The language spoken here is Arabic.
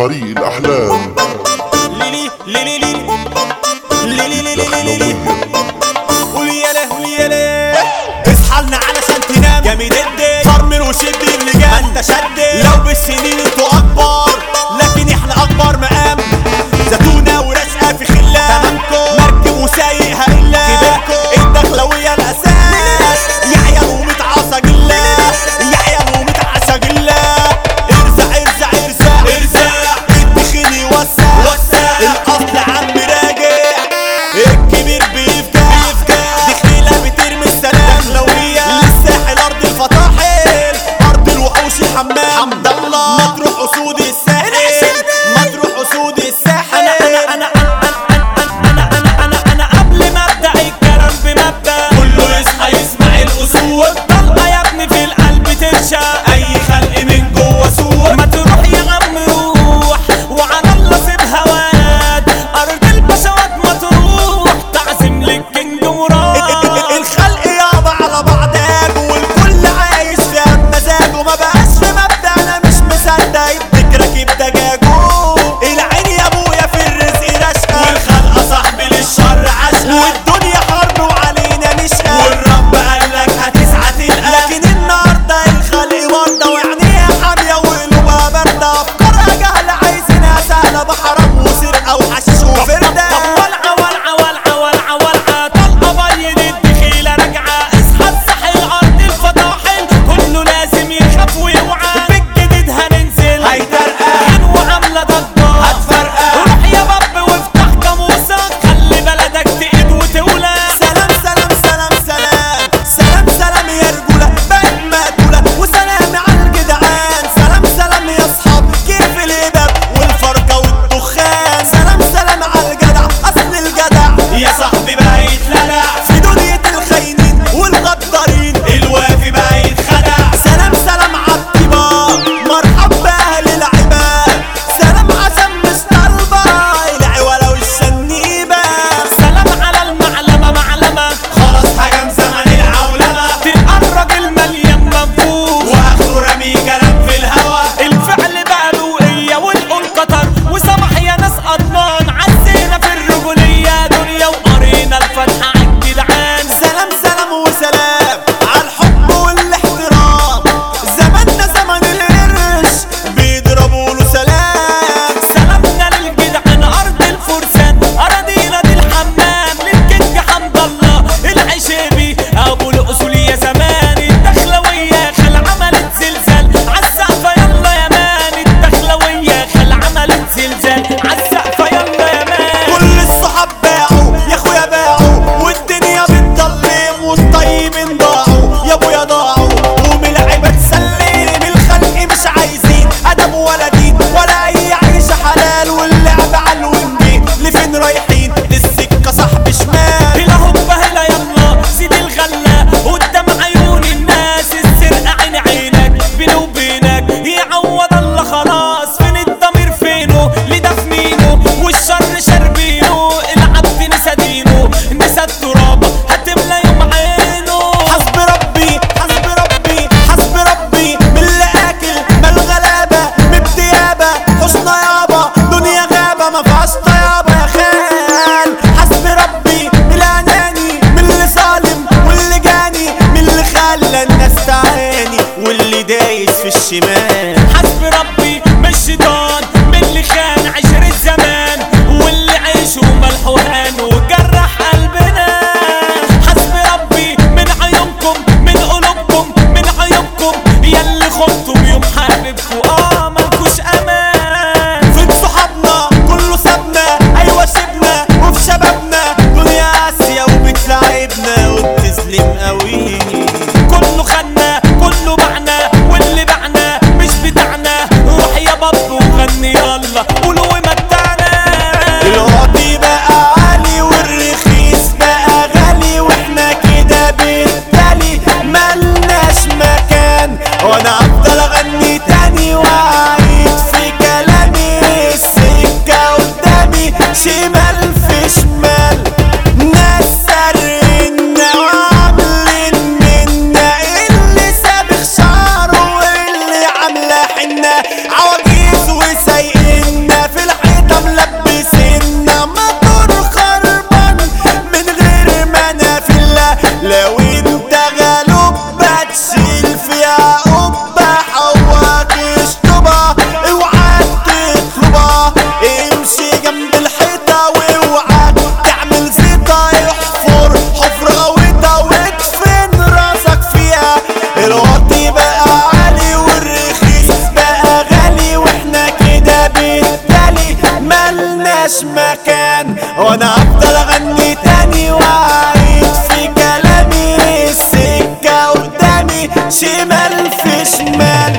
فريق الأحلام ليلي ليلي ليلي ليلي ليلي. she made Metal and fishing.